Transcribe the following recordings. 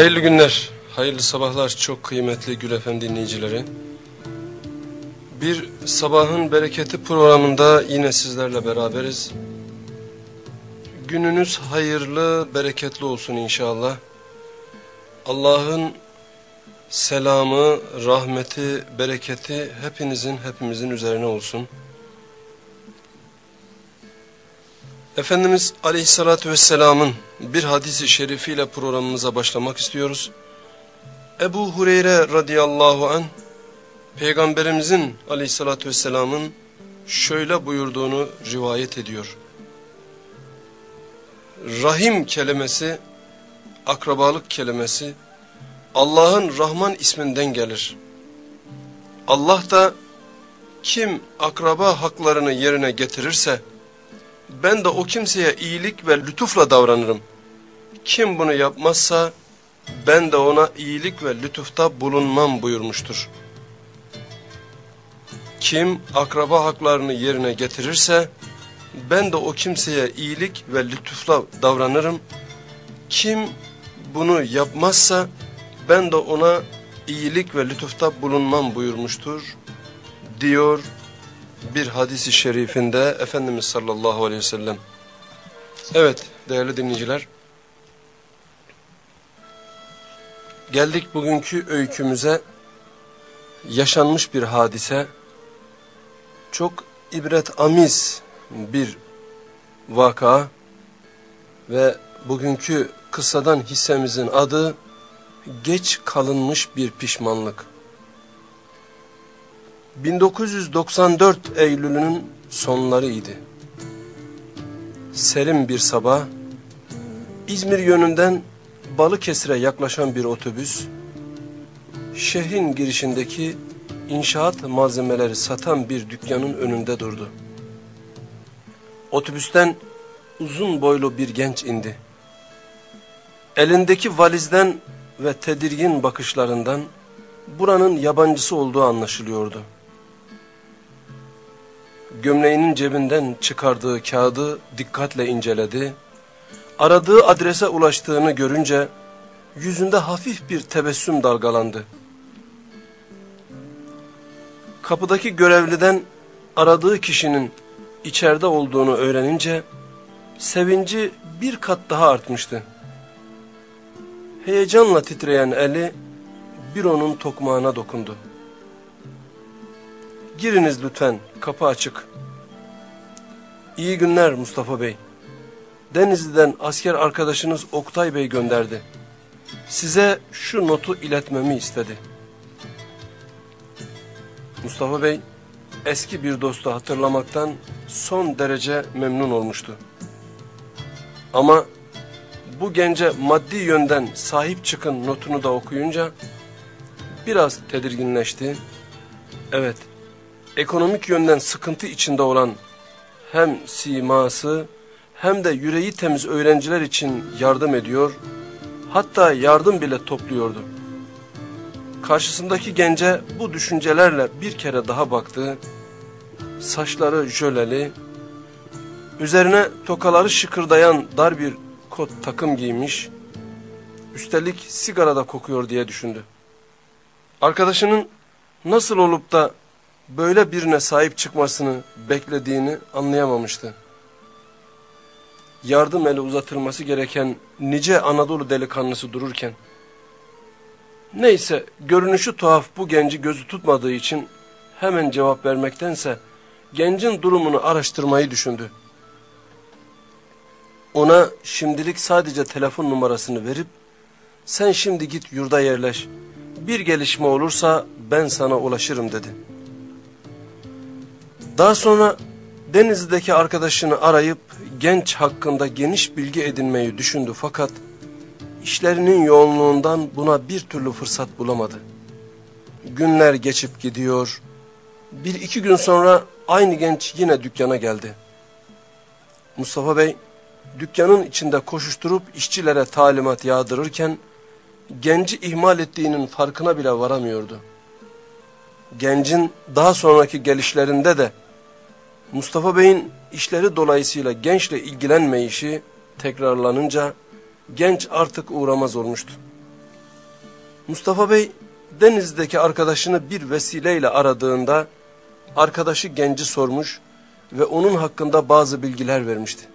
Hayırlı günler, hayırlı sabahlar çok kıymetli Gül Efendi dinleyicileri. Bir sabahın bereketi programında yine sizlerle beraberiz. Gününüz hayırlı, bereketli olsun inşallah. Allah'ın selamı, rahmeti, bereketi hepinizin, hepimizin üzerine olsun. Efendimiz Aleyhisselatü Vesselam'ın bir hadisi şerifiyle programımıza başlamak istiyoruz. Ebu Hureyre radıyallahu an Peygamberimizin Aleyhisselatü Vesselam'ın şöyle buyurduğunu rivayet ediyor. Rahim kelimesi, akrabalık kelimesi Allah'ın Rahman isminden gelir. Allah da kim akraba haklarını yerine getirirse, ben de o kimseye iyilik ve lütufla davranırım. Kim bunu yapmazsa ben de ona iyilik ve lütufta bulunmam buyurmuştur. Kim akraba haklarını yerine getirirse ben de o kimseye iyilik ve lütufla davranırım. Kim bunu yapmazsa ben de ona iyilik ve lütufta bulunmam buyurmuştur diyor bir hadisi şerifinde Efendimiz sallallahu aleyhi ve sellem. Evet değerli dinleyiciler. Geldik bugünkü öykümüze yaşanmış bir hadise. Çok ibret amiz bir vaka ve bugünkü kıssadan hissemizin adı geç kalınmış bir pişmanlık. 1994 Eylül'ünün sonlarıydı. Serin bir sabah, İzmir yönünden Balıkesir'e yaklaşan bir otobüs, şehrin girişindeki inşaat malzemeleri satan bir dükkanın önünde durdu. Otobüsten uzun boylu bir genç indi. Elindeki valizden ve tedirgin bakışlarından buranın yabancısı olduğu anlaşılıyordu gömleğinin cebinden çıkardığı kağıdı dikkatle inceledi. Aradığı adrese ulaştığını görünce yüzünde hafif bir tebessüm dalgalandı. Kapıdaki görevliden aradığı kişinin içeride olduğunu öğrenince sevinci bir kat daha artmıştı. Heyecanla titreyen eli bir onun tokmağına dokundu. Giriniz lütfen, kapı açık. İyi günler Mustafa Bey. Denizli'den asker arkadaşınız Oktay Bey gönderdi. Size şu notu iletmemi istedi. Mustafa Bey eski bir dostu hatırlamaktan son derece memnun olmuştu. Ama bu gence maddi yönden sahip çıkın notunu da okuyunca biraz tedirginleşti. Evet, ekonomik yönden sıkıntı içinde olan hem siması hem de yüreği temiz öğrenciler için yardım ediyor, hatta yardım bile topluyordu. Karşısındaki gence bu düşüncelerle bir kere daha baktı, saçları jöleli, üzerine tokaları şıkırdayan dar bir kot takım giymiş, üstelik sigara da kokuyor diye düşündü. Arkadaşının nasıl olup da böyle birine sahip çıkmasını beklediğini anlayamamıştı. Yardım eli uzatılması gereken nice Anadolu delikanlısı dururken, neyse görünüşü tuhaf bu genci gözü tutmadığı için hemen cevap vermektense gencin durumunu araştırmayı düşündü. Ona şimdilik sadece telefon numarasını verip sen şimdi git yurda yerleş. Bir gelişme olursa ben sana ulaşırım dedi. Daha sonra Denizli'deki arkadaşını arayıp genç hakkında geniş bilgi edinmeyi düşündü fakat işlerinin yoğunluğundan buna bir türlü fırsat bulamadı. Günler geçip gidiyor. Bir iki gün sonra aynı genç yine dükkana geldi. Mustafa Bey dükkanın içinde koşuşturup işçilere talimat yağdırırken genci ihmal ettiğinin farkına bile varamıyordu. Gencin daha sonraki gelişlerinde de Mustafa Bey'in işleri dolayısıyla gençle ilgilenmeyişi tekrarlanınca genç artık uğramaz olmuştu. Mustafa Bey Denizli'deki arkadaşını bir vesileyle aradığında arkadaşı genci sormuş ve onun hakkında bazı bilgiler vermişti.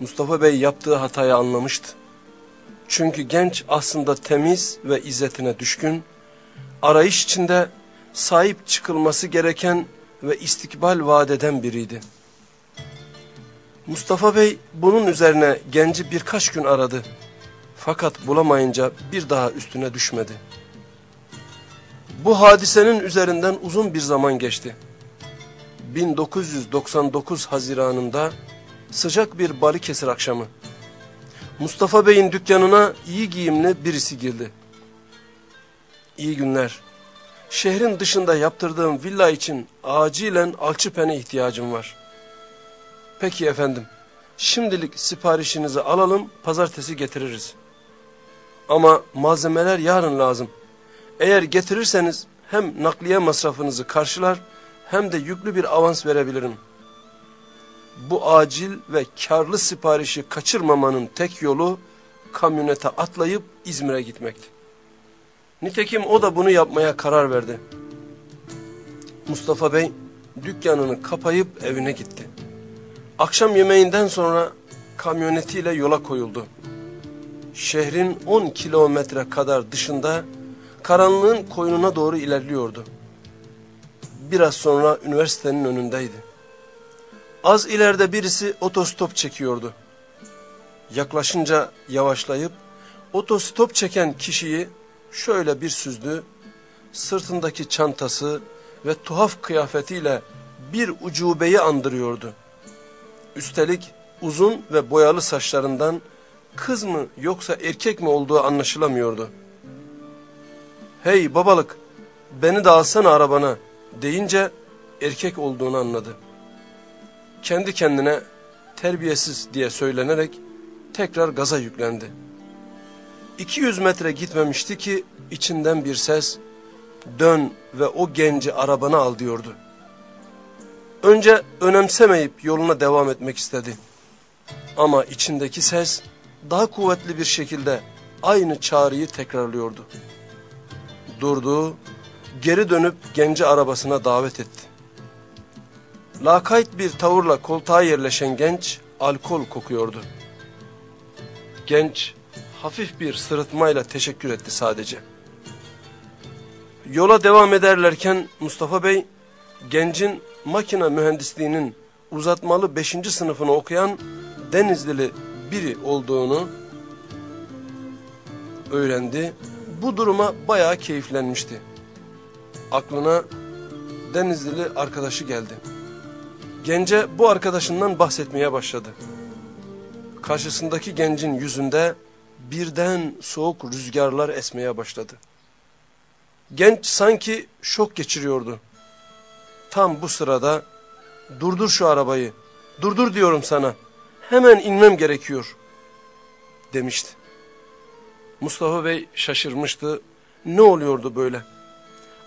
Mustafa Bey yaptığı hatayı anlamıştı. Çünkü genç aslında temiz ve izzetine düşkün, arayış içinde sahip çıkılması gereken ve istikbal vaat eden biriydi. Mustafa Bey bunun üzerine genci birkaç gün aradı. Fakat bulamayınca bir daha üstüne düşmedi. Bu hadisenin üzerinden uzun bir zaman geçti. 1999 Haziran'ında sıcak bir Balıkesir akşamı. Mustafa Bey'in dükkanına iyi giyimli birisi girdi. İyi günler. Şehrin dışında yaptırdığım villa için acilen alçıpene ihtiyacım var. Peki efendim. Şimdilik siparişinizi alalım, pazartesi getiririz. Ama malzemeler yarın lazım. Eğer getirirseniz hem nakliye masrafınızı karşılar hem de yüklü bir avans verebilirim. Bu acil ve karlı siparişi kaçırmamanın tek yolu kamyonete atlayıp İzmir'e gitmekti. Nitekim o da bunu yapmaya karar verdi. Mustafa Bey dükkanını kapayıp evine gitti. Akşam yemeğinden sonra kamyonetiyle yola koyuldu. Şehrin 10 kilometre kadar dışında karanlığın koynuna doğru ilerliyordu. Biraz sonra üniversitenin önündeydi. Az ileride birisi otostop çekiyordu. Yaklaşınca yavaşlayıp otostop çeken kişiyi şöyle bir süzdü. Sırtındaki çantası ve tuhaf kıyafetiyle bir ucubeyi andırıyordu. Üstelik uzun ve boyalı saçlarından kız mı yoksa erkek mi olduğu anlaşılamıyordu. Hey babalık beni de alsana arabana deyince erkek olduğunu anladı. Kendi kendine terbiyesiz diye söylenerek tekrar gaza yüklendi. 200 metre gitmemişti ki içinden bir ses dön ve o genci arabana al diyordu. Önce önemsemeyip yoluna devam etmek istedi. Ama içindeki ses daha kuvvetli bir şekilde aynı çağrıyı tekrarlıyordu. Durdu, geri dönüp genci arabasına davet etti. Lakayt bir tavırla koltuğa yerleşen genç alkol kokuyordu. Genç hafif bir sırıtmayla teşekkür etti sadece. Yola devam ederlerken Mustafa Bey gencin makine mühendisliğinin uzatmalı 5. sınıfını okuyan Denizlili biri olduğunu öğrendi. Bu duruma bayağı keyiflenmişti. Aklına Denizlili arkadaşı geldi. Gence bu arkadaşından bahsetmeye başladı. Karşısındaki gencin yüzünde birden soğuk rüzgarlar esmeye başladı. Genç sanki şok geçiriyordu. Tam bu sırada durdur şu arabayı, durdur diyorum sana, hemen inmem gerekiyor demişti. Mustafa Bey şaşırmıştı. Ne oluyordu böyle?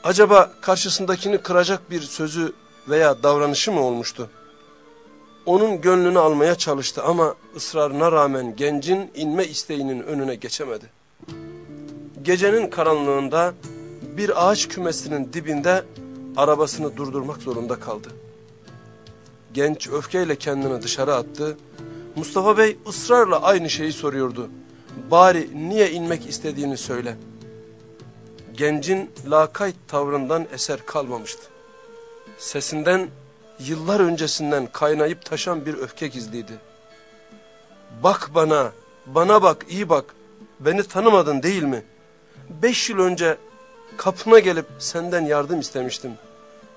Acaba karşısındakini kıracak bir sözü veya davranışı mı olmuştu? Onun gönlünü almaya çalıştı ama ısrarına rağmen gencin inme isteğinin önüne geçemedi. Gecenin karanlığında bir ağaç kümesinin dibinde arabasını durdurmak zorunda kaldı. Genç öfkeyle kendini dışarı attı. Mustafa Bey ısrarla aynı şeyi soruyordu. Bari niye inmek istediğini söyle. Gencin lakayt tavrından eser kalmamıştı. Sesinden yıllar öncesinden kaynayıp taşan bir öfke gizliydi. Bak bana, bana bak, iyi bak. Beni tanımadın değil mi? Beş yıl önce kapına gelip senden yardım istemiştim.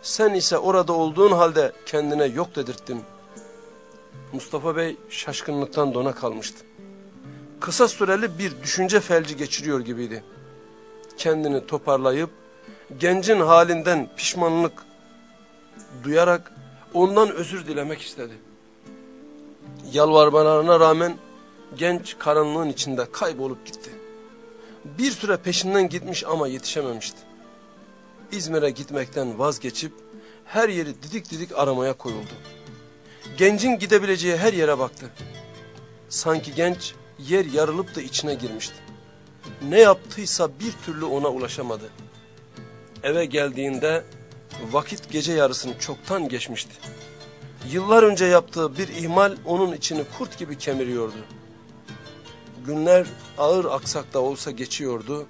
Sen ise orada olduğun halde kendine yok dedirttin. Mustafa Bey şaşkınlıktan dona kalmıştı. Kısa süreli bir düşünce felci geçiriyor gibiydi. Kendini toparlayıp gencin halinden pişmanlık duyarak ondan özür dilemek istedi. Yalvarmalarına rağmen genç karanlığın içinde kaybolup gitti. Bir süre peşinden gitmiş ama yetişememişti. İzmir'e gitmekten vazgeçip her yeri didik didik aramaya koyuldu. Gencin gidebileceği her yere baktı. Sanki genç yer yarılıp da içine girmişti. ne yaptıysa bir türlü ona ulaşamadı. Eve geldiğinde vakit gece yarısını çoktan geçmişti. Yıllar önce yaptığı bir ihmal onun içini kurt gibi kemiriyordu. Günler ağır aksakta olsa geçiyordu.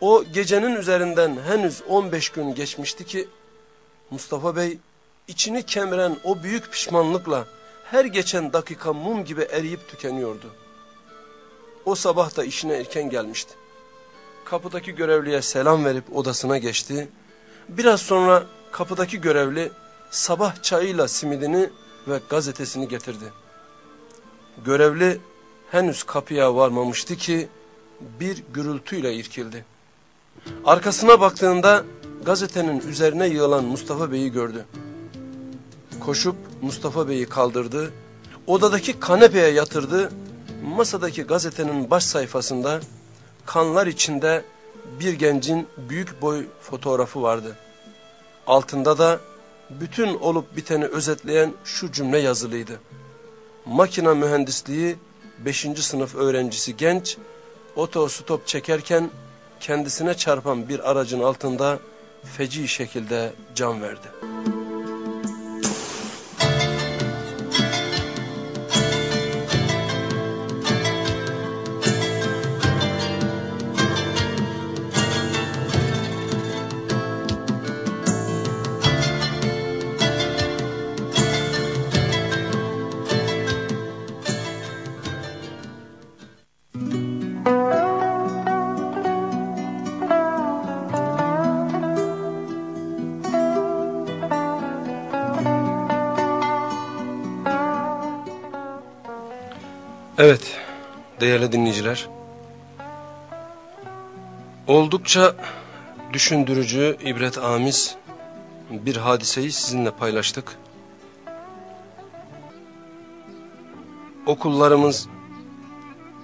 O gecenin üzerinden henüz 15 gün geçmişti ki Mustafa Bey içini kemiren o büyük pişmanlıkla her geçen dakika mum gibi eriyip tükeniyordu. O sabah da işine erken gelmişti. Kapıdaki görevliye selam verip odasına geçti. Biraz sonra kapıdaki görevli sabah çayıyla simidini ve gazetesini getirdi. Görevli henüz kapıya varmamıştı ki bir gürültüyle irkildi. Arkasına baktığında gazetenin üzerine yığılan Mustafa Bey'i gördü. Koşup Mustafa Bey'i kaldırdı, odadaki kanepeye yatırdı, masadaki gazetenin baş sayfasında kanlar içinde bir gencin büyük boy fotoğrafı vardı. Altında da bütün olup biteni özetleyen şu cümle yazılıydı. Makina mühendisliği 5. sınıf öğrencisi genç, otostop çekerken kendisine çarpan bir aracın altında feci şekilde can verdi. Değerli dinleyiciler. Oldukça düşündürücü, ibret amiz bir hadiseyi sizinle paylaştık. Okullarımız,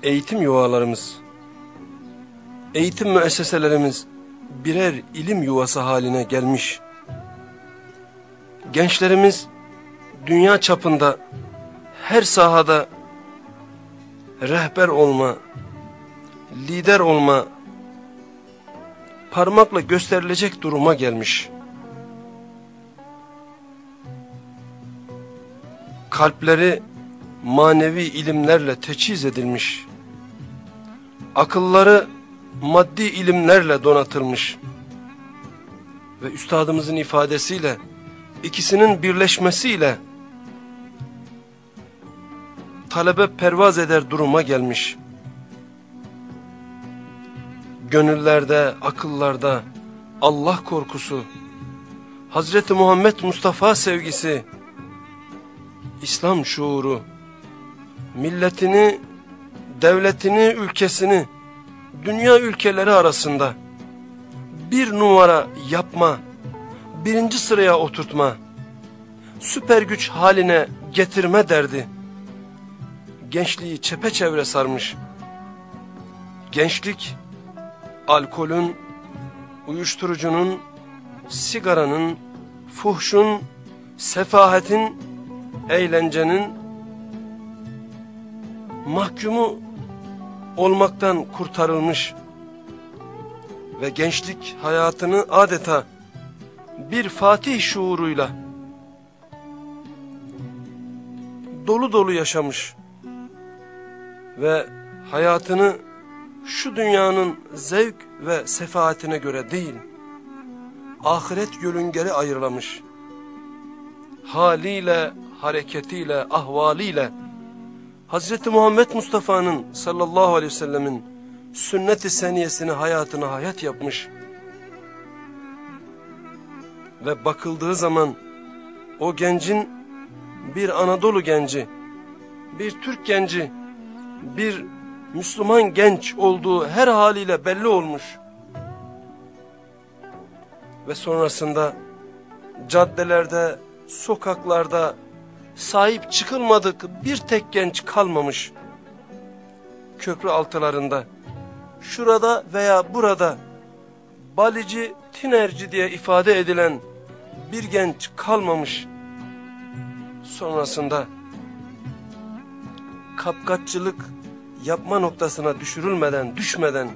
eğitim yuvalarımız, eğitim müesseselerimiz birer ilim yuvası haline gelmiş. Gençlerimiz dünya çapında her sahada rehber olma, lider olma, parmakla gösterilecek duruma gelmiş. Kalpleri manevi ilimlerle teçhiz edilmiş. Akılları maddi ilimlerle donatılmış. Ve üstadımızın ifadesiyle ikisinin birleşmesiyle talebe pervaz eder duruma gelmiş. Gönüllerde, akıllarda Allah korkusu, Hazreti Muhammed Mustafa sevgisi, İslam şuuru, milletini, devletini, ülkesini, dünya ülkeleri arasında bir numara yapma, birinci sıraya oturtma, süper güç haline getirme derdi gençliği çepeçevre sarmış. Gençlik, alkolün, uyuşturucunun, sigaranın, fuhşun, sefahetin, eğlencenin mahkumu olmaktan kurtarılmış ve gençlik hayatını adeta bir fatih şuuruyla dolu dolu yaşamış ve hayatını şu dünyanın zevk ve sefaatine göre değil, ahiret yörüngeli ayırlamış. Haliyle, hareketiyle, ahvaliyle, Hz. Muhammed Mustafa'nın sallallahu aleyhi ve sellemin sünnet-i seniyesini hayatına hayat yapmış. Ve bakıldığı zaman o gencin bir Anadolu genci, bir Türk genci, bir Müslüman genç olduğu her haliyle belli olmuş. Ve sonrasında caddelerde, sokaklarda sahip çıkılmadık bir tek genç kalmamış. Köprü altılarında, şurada veya burada balici, tinerci diye ifade edilen bir genç kalmamış. Sonrasında kapkaççılık yapma noktasına düşürülmeden, düşmeden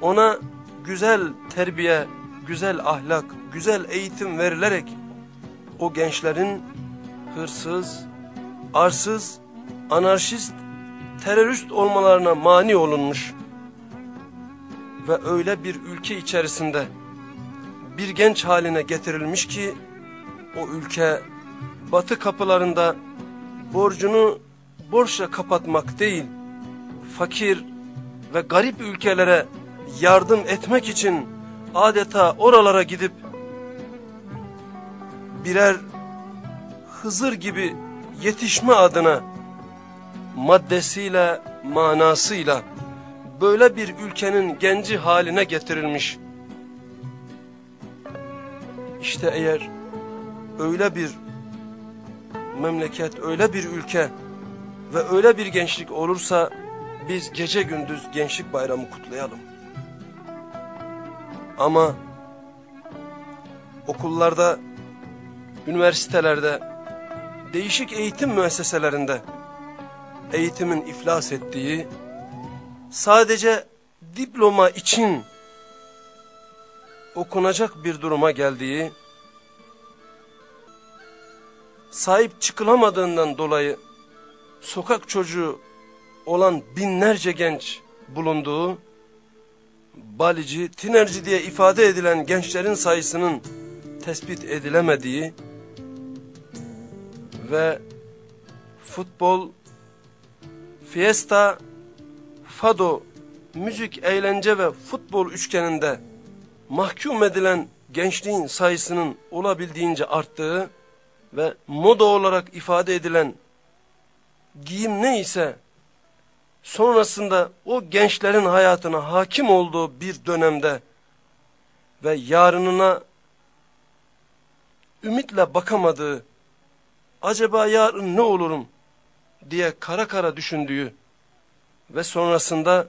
ona güzel terbiye, güzel ahlak, güzel eğitim verilerek o gençlerin hırsız, arsız, anarşist, terörist olmalarına mani olunmuş. Ve öyle bir ülke içerisinde bir genç haline getirilmiş ki o ülke batı kapılarında borcunu borçla kapatmak değil, fakir ve garip ülkelere yardım etmek için adeta oralara gidip birer Hızır gibi yetişme adına maddesiyle, manasıyla böyle bir ülkenin genci haline getirilmiş. İşte eğer öyle bir memleket, öyle bir ülke ve öyle bir gençlik olursa biz gece gündüz gençlik bayramı kutlayalım. Ama okullarda, üniversitelerde, değişik eğitim müesseselerinde eğitimin iflas ettiği, sadece diploma için okunacak bir duruma geldiği, sahip çıkılamadığından dolayı sokak çocuğu olan binlerce genç bulunduğu, balici, tinerci diye ifade edilen gençlerin sayısının tespit edilemediği ve futbol, fiesta, fado, müzik, eğlence ve futbol üçgeninde mahkum edilen gençliğin sayısının olabildiğince arttığı ve moda olarak ifade edilen giyim neyse sonrasında o gençlerin hayatına hakim olduğu bir dönemde ve yarınına ümitle bakamadığı, acaba yarın ne olurum? diye kara kara düşündüğü ve sonrasında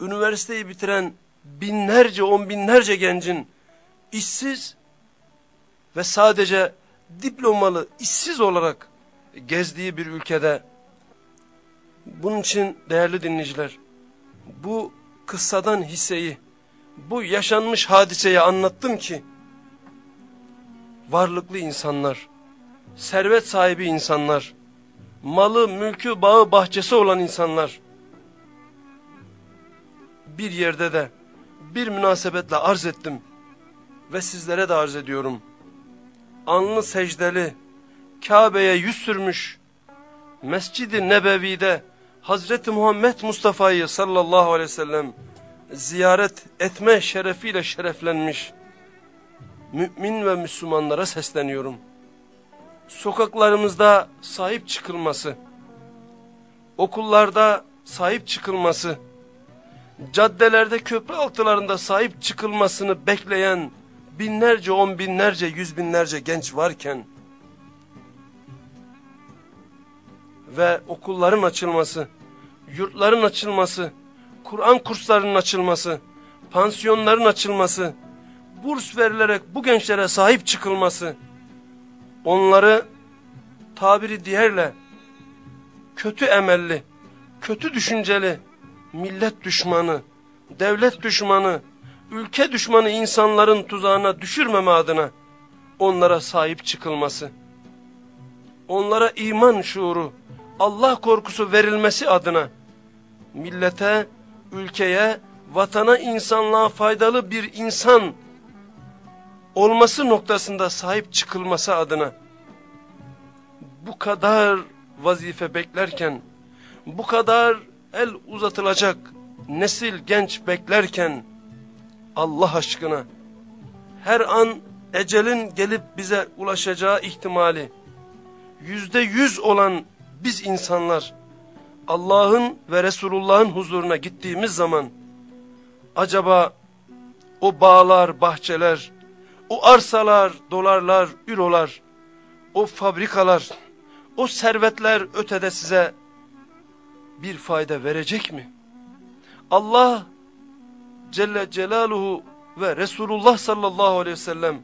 üniversiteyi bitiren binlerce on binlerce gencin işsiz ve sadece diplomalı işsiz olarak gezdiği bir ülkede bunun için değerli dinleyiciler bu kıssadan hisseyi bu yaşanmış hadiseyi anlattım ki varlıklı insanlar servet sahibi insanlar malı mülkü bağı bahçesi olan insanlar bir yerde de bir münasebetle arz ettim ve sizlere de arz ediyorum. Anlı secdeli, Kabe'ye yüz sürmüş, Mescid-i Nebevi'de Hazreti Muhammed Mustafa'yı sallallahu aleyhi ve sellem ziyaret etme şerefiyle şereflenmiş mümin ve Müslümanlara sesleniyorum. Sokaklarımızda sahip çıkılması, okullarda sahip çıkılması, caddelerde köprü altılarında sahip çıkılmasını bekleyen binlerce, on binlerce, yüz binlerce genç varken ve okulların açılması, yurtların açılması, Kur'an kurslarının açılması, pansiyonların açılması, burs verilerek bu gençlere sahip çıkılması, onları tabiri diğerle kötü emelli, kötü düşünceli, millet düşmanı, devlet düşmanı, ülke düşmanı insanların tuzağına düşürmeme adına onlara sahip çıkılması, onlara iman şuuru, Allah korkusu verilmesi adına millete, ülkeye, vatana, insanlığa faydalı bir insan olması noktasında sahip çıkılması adına bu kadar vazife beklerken, bu kadar el uzatılacak nesil genç beklerken Allah aşkına her an ecelin gelip bize ulaşacağı ihtimali yüzde yüz olan biz insanlar Allah'ın ve Resulullah'ın huzuruna gittiğimiz zaman acaba o bağlar, bahçeler, o arsalar, dolarlar, ürolar, o fabrikalar, o servetler ötede size bir fayda verecek mi? Allah Celle Celaluhu ve Resulullah sallallahu aleyhi ve sellem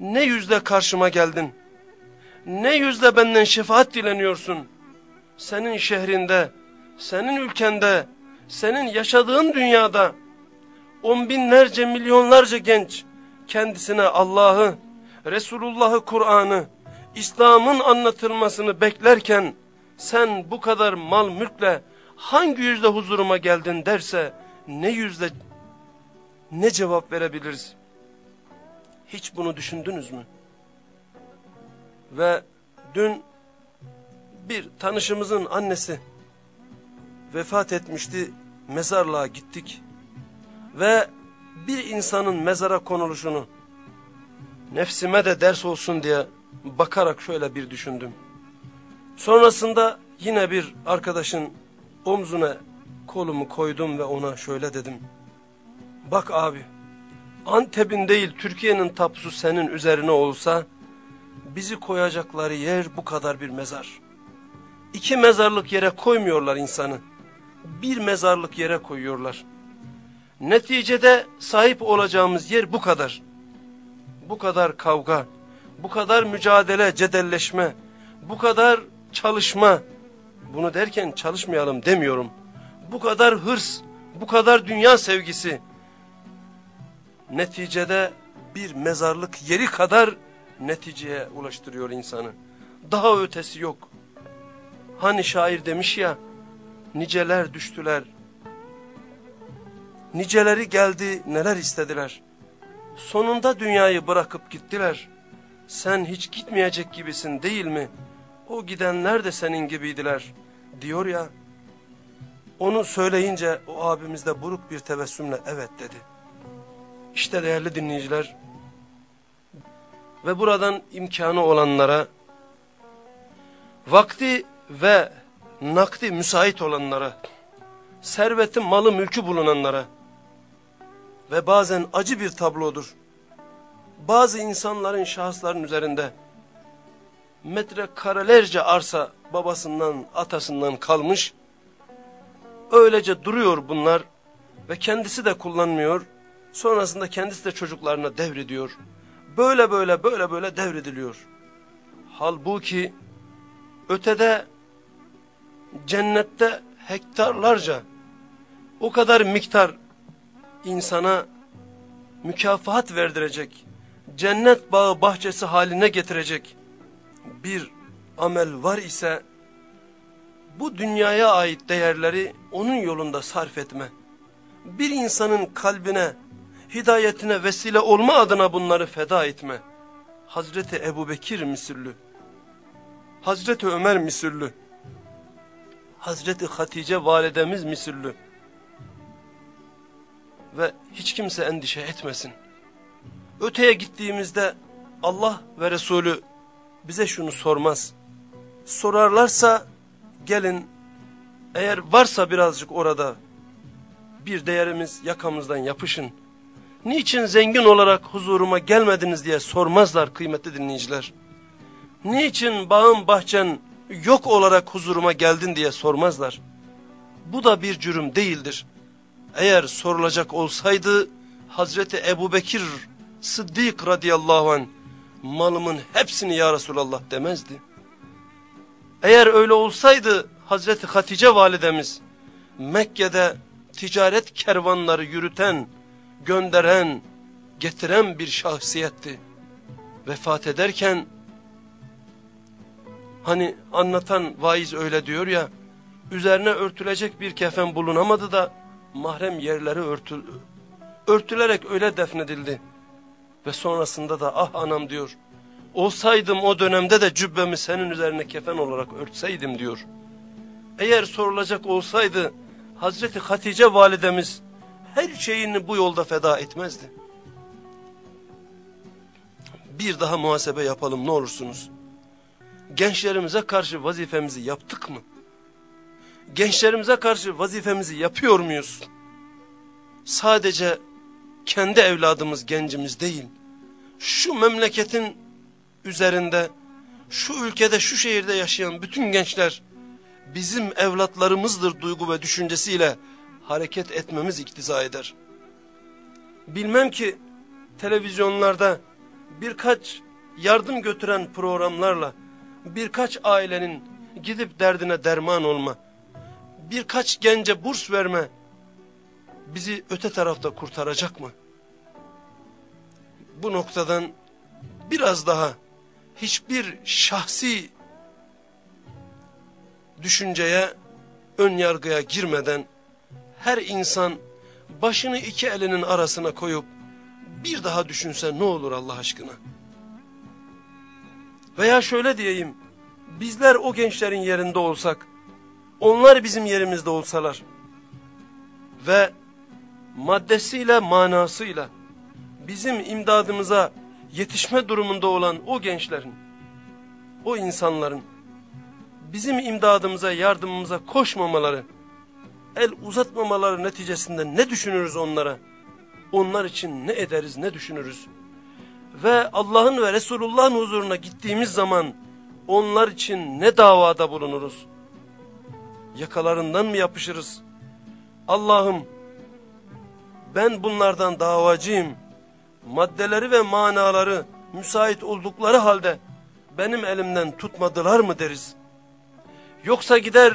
ne yüzle karşıma geldin? Ne yüzle benden şefaat dileniyorsun? Senin şehrinde, senin ülkende, senin yaşadığın dünyada on binlerce milyonlarca genç kendisine Allah'ı, Resulullah'ı, Kur'an'ı, İslam'ın anlatılmasını beklerken sen bu kadar mal mülkle hangi yüzde huzuruma geldin derse ne yüzde ne cevap verebiliriz? Hiç bunu düşündünüz mü? Ve dün bir tanışımızın annesi vefat etmişti. Mezarlığa gittik. Ve bir insanın mezara konuluşunu nefsime de ders olsun diye bakarak şöyle bir düşündüm. Sonrasında yine bir arkadaşın omzuna kolumu koydum ve ona şöyle dedim. Bak abi Antep'in değil Türkiye'nin tapusu senin üzerine olsa bizi koyacakları yer bu kadar bir mezar. İki mezarlık yere koymuyorlar insanı. Bir mezarlık yere koyuyorlar. Neticede sahip olacağımız yer bu kadar. Bu kadar kavga, bu kadar mücadele, cedelleşme, bu kadar çalışma. Bunu derken çalışmayalım demiyorum. Bu kadar hırs, bu kadar dünya sevgisi. Neticede bir mezarlık yeri kadar neticeye ulaştırıyor insanı. Daha ötesi yok. Hani şair demiş ya, niceler düştüler. Niceleri geldi neler istediler. Sonunda dünyayı bırakıp gittiler. Sen hiç gitmeyecek gibisin değil mi? O gidenler de senin gibiydiler diyor ya. Onu söyleyince o abimiz de buruk bir tebessümle evet dedi. İşte değerli dinleyiciler ve buradan imkanı olanlara vakti ve nakdi müsait olanlara serveti malı mülkü bulunanlara ve bazen acı bir tablodur. Bazı insanların şahısların üzerinde metrekarelerce arsa babasından atasından kalmış. Öylece duruyor bunlar ve kendisi de kullanmıyor. Sonrasında kendisi de çocuklarına devrediyor. Böyle böyle böyle böyle devrediliyor. Halbuki ötede cennette hektarlarca o kadar miktar insana mükafat verdirecek, cennet bağı bahçesi haline getirecek bir amel var ise bu dünyaya ait değerleri onun yolunda sarf etme. Bir insanın kalbine, hidayetine vesile olma adına bunları feda etme. Hazreti Ebu Bekir misüllü, Hazreti Ömer misüllü, Hazreti Hatice validemiz misüllü. Ve hiç kimse endişe etmesin. Öteye gittiğimizde Allah ve Resulü bize şunu sormaz. Sorarlarsa gelin eğer varsa birazcık orada bir değerimiz yakamızdan yapışın. Niçin zengin olarak huzuruma gelmediniz diye sormazlar kıymetli dinleyiciler. Niçin bağın bahçen yok olarak huzuruma geldin diye sormazlar. Bu da bir cürüm değildir. Eğer sorulacak olsaydı Hazreti Ebu Bekir Sıddık radıyallahu anh malımın hepsini ya Resulallah demezdi. Eğer öyle olsaydı Hazreti Hatice validemiz Mekke'de ticaret kervanları yürüten, gönderen, getiren bir şahsiyetti. Vefat ederken hani anlatan vaiz öyle diyor ya üzerine örtülecek bir kefen bulunamadı da mahrem yerleri örtü, örtülerek öyle defnedildi. Ve sonrasında da ah anam diyor. Olsaydım o dönemde de cübbemi senin üzerine kefen olarak örtseydim diyor. Eğer sorulacak olsaydı Hazreti Hatice validemiz her şeyini bu yolda feda etmezdi. Bir daha muhasebe yapalım ne olursunuz. Gençlerimize karşı vazifemizi yaptık mı? Gençlerimize karşı vazifemizi yapıyor muyuz? Sadece kendi evladımız gencimiz değil, şu memleketin üzerinde, şu ülkede, şu şehirde yaşayan bütün gençler bizim evlatlarımızdır duygu ve düşüncesiyle hareket etmemiz iktiza eder. Bilmem ki televizyonlarda birkaç yardım götüren programlarla birkaç ailenin gidip derdine derman olma, birkaç gence burs verme bizi öte tarafta kurtaracak mı? Bu noktadan biraz daha hiçbir şahsi düşünceye, ön yargıya girmeden her insan başını iki elinin arasına koyup bir daha düşünse ne olur Allah aşkına? Veya şöyle diyeyim, bizler o gençlerin yerinde olsak, onlar bizim yerimizde olsalar ve maddesiyle manasıyla bizim imdadımıza yetişme durumunda olan o gençlerin, o insanların bizim imdadımıza, yardımımıza koşmamaları, el uzatmamaları neticesinde ne düşünürüz onlara? Onlar için ne ederiz, ne düşünürüz? Ve Allah'ın ve Resulullah'ın huzuruna gittiğimiz zaman onlar için ne davada bulunuruz? Yakalarından mı yapışırız? Allah'ım ben bunlardan davacıyım. Maddeleri ve manaları müsait oldukları halde benim elimden tutmadılar mı deriz. Yoksa gider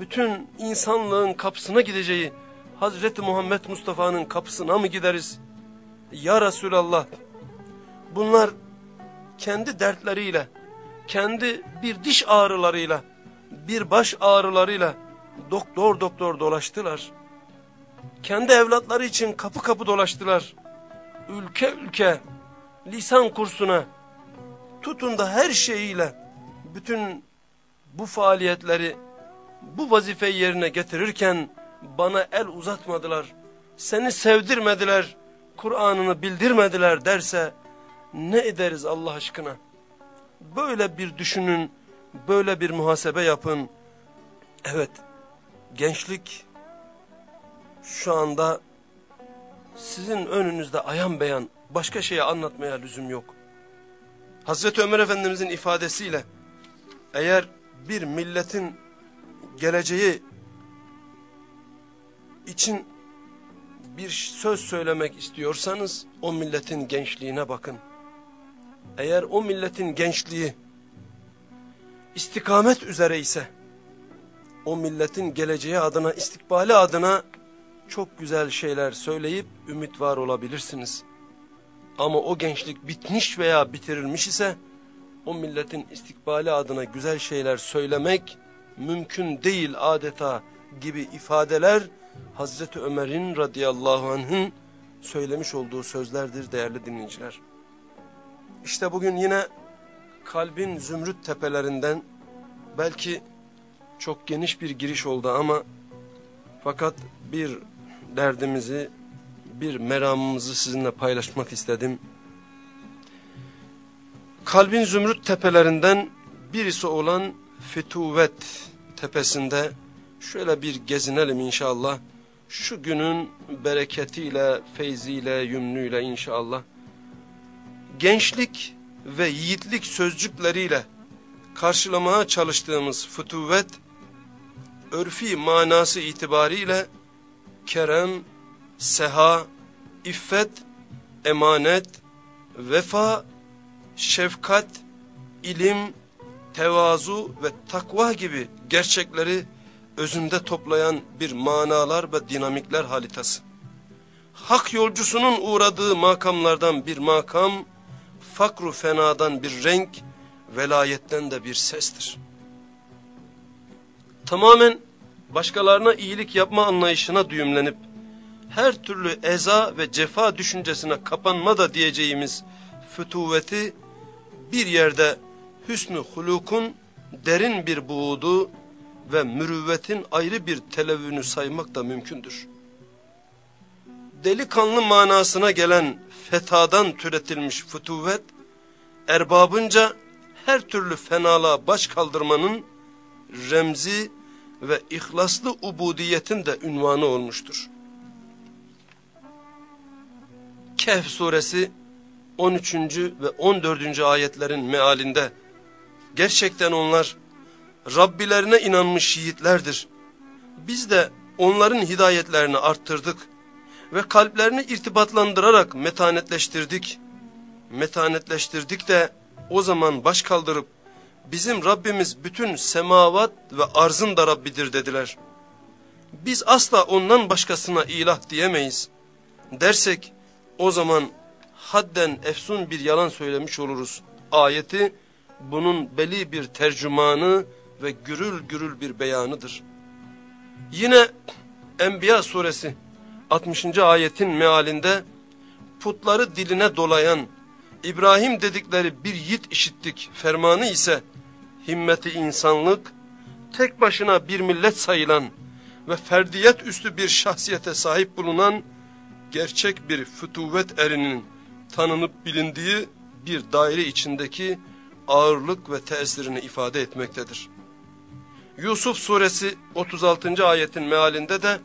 bütün insanlığın kapısına gideceği Hazreti Muhammed Mustafa'nın kapısına mı gideriz? Ya Resulallah bunlar kendi dertleriyle, kendi bir diş ağrılarıyla, bir baş ağrılarıyla doktor doktor dolaştılar. Kendi evlatları için kapı kapı dolaştılar. Ülke ülke, lisan kursuna, tutun da her şeyiyle bütün bu faaliyetleri, bu vazifeyi yerine getirirken bana el uzatmadılar, seni sevdirmediler, Kur'an'ını bildirmediler derse ne ederiz Allah aşkına? Böyle bir düşünün, böyle bir muhasebe yapın. Evet, gençlik şu anda sizin önünüzde ayan beyan başka şeyi anlatmaya lüzum yok. Hazreti Ömer Efendimizin ifadesiyle eğer bir milletin geleceği için bir söz söylemek istiyorsanız o milletin gençliğine bakın. Eğer o milletin gençliği istikamet üzere ise o milletin geleceği adına, istikbali adına çok güzel şeyler söyleyip ümit var olabilirsiniz. Ama o gençlik bitmiş veya bitirilmiş ise o milletin istikbali adına güzel şeyler söylemek mümkün değil adeta gibi ifadeler Hazreti Ömer'in radıyallahu anh'ın söylemiş olduğu sözlerdir değerli dinleyiciler. İşte bugün yine kalbin zümrüt tepelerinden belki çok geniş bir giriş oldu ama fakat bir derdimizi, bir meramımızı sizinle paylaşmak istedim. Kalbin zümrüt tepelerinden birisi olan Fütuvet tepesinde şöyle bir gezinelim inşallah. Şu günün bereketiyle, feyziyle, yümnüyle inşallah. Gençlik ve yiğitlik sözcükleriyle karşılamaya çalıştığımız fütuvet, örfi manası itibariyle kerem, seha, iffet, emanet, vefa, şefkat, ilim, tevazu ve takva gibi gerçekleri özünde toplayan bir manalar ve dinamikler halitası. Hak yolcusunun uğradığı makamlardan bir makam, fakru fenadan bir renk, velayetten de bir sestir. Tamamen başkalarına iyilik yapma anlayışına düğümlenip, her türlü eza ve cefa düşüncesine kapanma da diyeceğimiz fütuveti bir yerde hüsnü hulukun derin bir buğdu ve mürüvvetin ayrı bir televünü saymak da mümkündür. Delikanlı manasına gelen fetadan türetilmiş fütuvet, erbabınca her türlü fenalığa baş kaldırmanın remzi ve ihlaslı ubudiyetin de ünvanı olmuştur. Kehf suresi 13. ve 14. ayetlerin mealinde gerçekten onlar Rabbilerine inanmış yiğitlerdir. Biz de onların hidayetlerini arttırdık ve kalplerini irtibatlandırarak metanetleştirdik. Metanetleştirdik de o zaman baş kaldırıp bizim Rabbimiz bütün semavat ve arzın da Rabbidir dediler. biz asla ondan başkasına ilah diyemeyiz. Dersek o zaman hadden efsun bir yalan söylemiş oluruz. Ayeti bunun beli bir tercümanı ve gürül gürül bir beyanıdır. Yine Enbiya suresi 60. ayetin mealinde putları diline dolayan İbrahim dedikleri bir yiğit işittik fermanı ise himmeti insanlık tek başına bir millet sayılan ve ferdiyet üstü bir şahsiyete sahip bulunan gerçek bir fütuvet erinin tanınıp bilindiği bir daire içindeki ağırlık ve tesirini ifade etmektedir. Yusuf suresi 36. ayetin mealinde de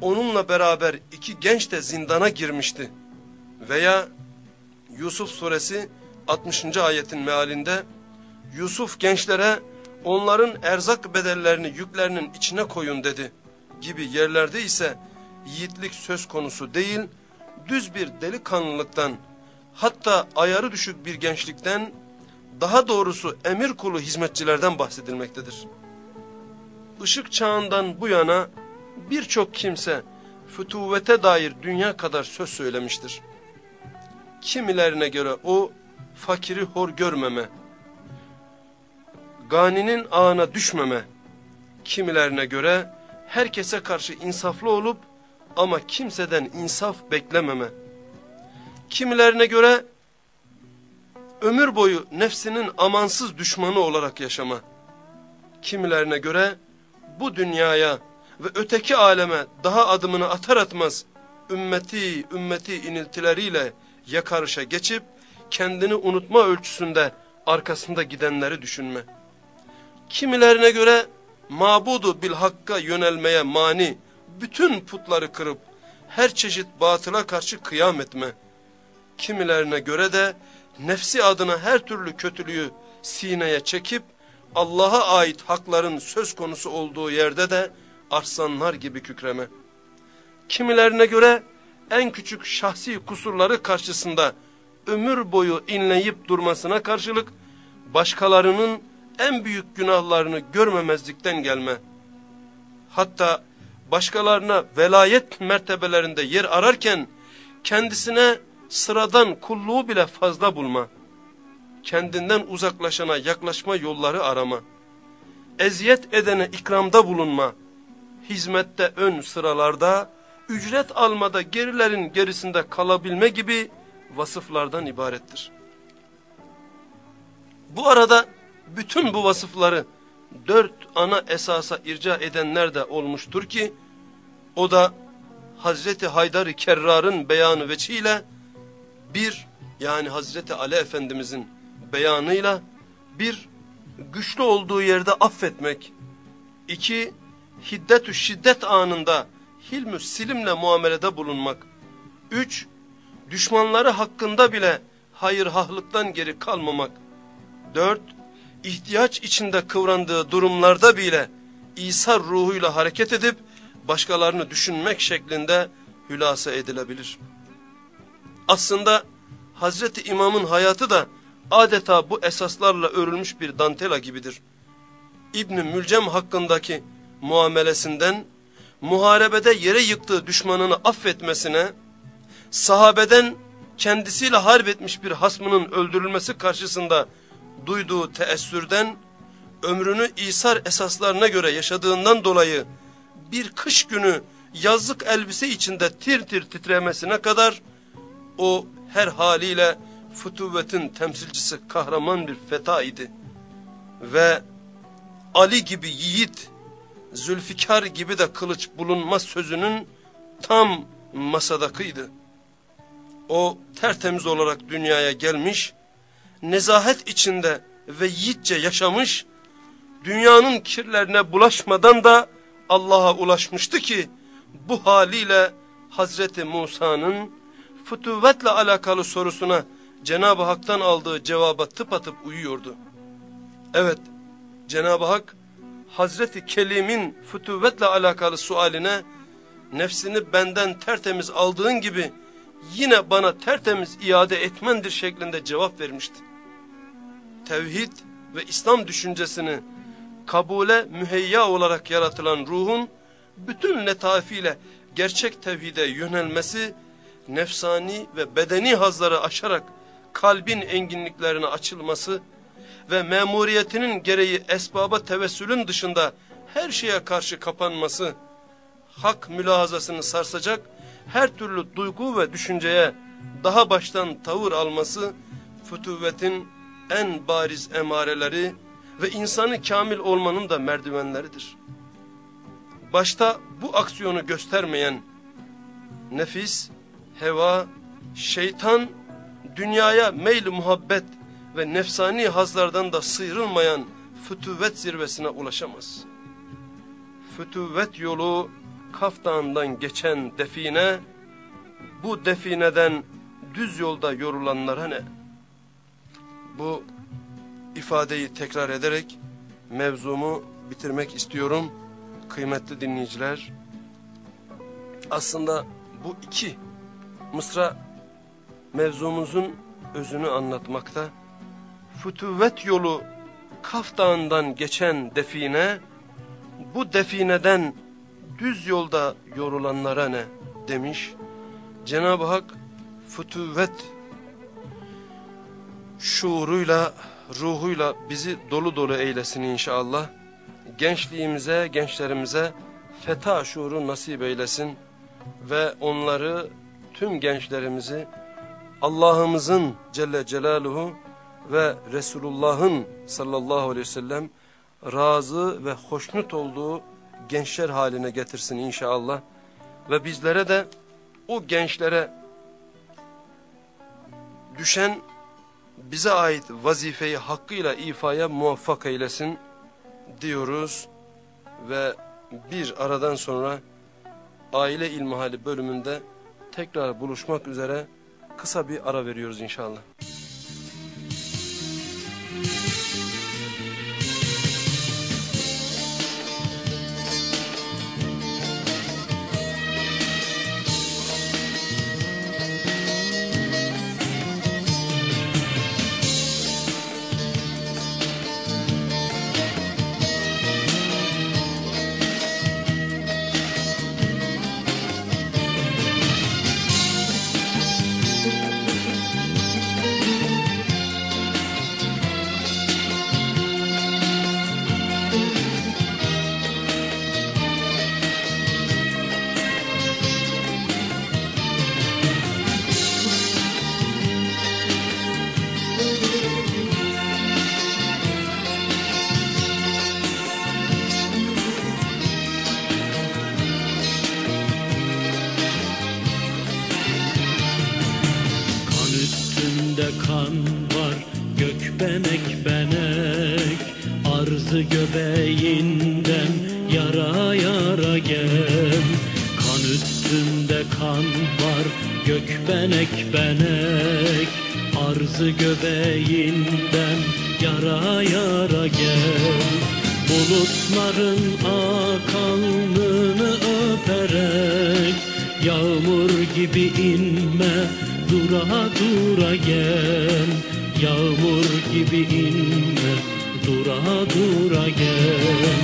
onunla beraber iki genç de zindana girmişti. Veya Yusuf suresi 60. ayetin mealinde Yusuf gençlere onların erzak bedellerini yüklerinin içine koyun dedi gibi yerlerde ise yiğitlik söz konusu değil, düz bir delikanlılıktan hatta ayarı düşük bir gençlikten daha doğrusu emir kulu hizmetçilerden bahsedilmektedir. Işık çağından bu yana birçok kimse fütuvete dair dünya kadar söz söylemiştir. Kimilerine göre o fakiri hor görmeme, ganinin ağına düşmeme, kimilerine göre herkese karşı insaflı olup ama kimseden insaf beklememe, kimilerine göre ömür boyu nefsinin amansız düşmanı olarak yaşama, kimilerine göre bu dünyaya ve öteki aleme daha adımını atar atmaz ümmeti ümmeti iniltileriyle yakarışa geçip kendini unutma ölçüsünde arkasında gidenleri düşünme. Kimilerine göre mabudu bil hakka yönelmeye mani bütün putları kırıp her çeşit batıla karşı kıyam etme. Kimilerine göre de nefsi adına her türlü kötülüğü sineye çekip Allah'a ait hakların söz konusu olduğu yerde de arslanlar gibi kükreme. Kimilerine göre en küçük şahsi kusurları karşısında ömür boyu inleyip durmasına karşılık başkalarının en büyük günahlarını görmemezlikten gelme. Hatta başkalarına velayet mertebelerinde yer ararken kendisine sıradan kulluğu bile fazla bulma. Kendinden uzaklaşana yaklaşma yolları arama. Eziyet edene ikramda bulunma. Hizmette ön sıralarda, ücret almada gerilerin gerisinde kalabilme gibi vasıflardan ibarettir. Bu arada bütün bu vasıfları dört ana esasa irca edenler de olmuştur ki, o da Hazreti Haydar-ı Kerrar'ın beyanı veçiyle bir yani Hazreti Ali Efendimizin beyanıyla bir güçlü olduğu yerde affetmek, iki hiddetü şiddet anında hilmü silimle muamelede bulunmak, üç düşmanları hakkında bile hayırhahlıktan geri kalmamak, dört ihtiyaç içinde kıvrandığı durumlarda bile İsa ruhuyla hareket edip başkalarını düşünmek şeklinde hülasa edilebilir. Aslında Hazreti İmam'ın hayatı da adeta bu esaslarla örülmüş bir dantela gibidir. İbn-i Mülcem hakkındaki muamelesinden, muharebede yere yıktığı düşmanını affetmesine, sahabeden kendisiyle harp etmiş bir hasmının öldürülmesi karşısında duyduğu teessürden, ömrünü İsar esaslarına göre yaşadığından dolayı bir kış günü yazlık elbise içinde tir tir titremesine kadar o her haliyle fütüvvetin temsilcisi kahraman bir feta idi. Ve Ali gibi yiğit, Zülfikar gibi de kılıç bulunmaz sözünün tam masadakıydı. O tertemiz olarak dünyaya gelmiş, nezahet içinde ve yiğitçe yaşamış, dünyanın kirlerine bulaşmadan da Allah'a ulaşmıştı ki, bu haliyle Hazreti Musa'nın fütüvvetle alakalı sorusuna Cenab-ı Hak'tan aldığı cevaba tıpatıp uyuyordu. Evet, Cenab-ı Hak Hazreti Kelim'in fütüvvetle alakalı sualine nefsini benden tertemiz aldığın gibi yine bana tertemiz iade etmendir şeklinde cevap vermişti. Tevhid ve İslam düşüncesini kabule müheyya olarak yaratılan ruhun bütün letafiyle gerçek tevhide yönelmesi, nefsani ve bedeni hazları aşarak kalbin enginliklerine açılması ve memuriyetinin gereği esbaba tevessülün dışında her şeye karşı kapanması, hak mülahazasını sarsacak her türlü duygu ve düşünceye daha baştan tavır alması, fütüvvetin en bariz emareleri ve insanı kamil olmanın da merdivenleridir. Başta bu aksiyonu göstermeyen nefis, heva, şeytan, dünyaya meyl muhabbet ve nefsani hazlardan da sıyrılmayan fütüvvet zirvesine ulaşamaz. Fütüvvet yolu Kaf Dağı'ndan geçen define, bu defineden düz yolda yorulanlara ne? Bu ifadeyi tekrar ederek mevzumu bitirmek istiyorum. Kıymetli dinleyiciler, aslında bu iki mısra mevzumuzun özünü anlatmakta. Fütüvvet yolu Kaf Dağı'ndan geçen define, bu defineden düz yolda yorulanlara ne demiş. Cenab-ı Hak fütüvvet şuuruyla, ruhuyla bizi dolu dolu eylesin inşallah. Gençliğimize, gençlerimize feta şuuru nasip eylesin ve onları, tüm gençlerimizi Allah'ımızın Celle Celaluhu ve Resulullah'ın sallallahu aleyhi ve sellem razı ve hoşnut olduğu gençler haline getirsin inşallah. Ve bizlere de o gençlere düşen bize ait vazifeyi hakkıyla ifaya muvaffak eylesin diyoruz. Ve bir aradan sonra aile ilmihali bölümünde tekrar buluşmak üzere kısa bir ara veriyoruz inşallah. gibi inme Dura dura gel.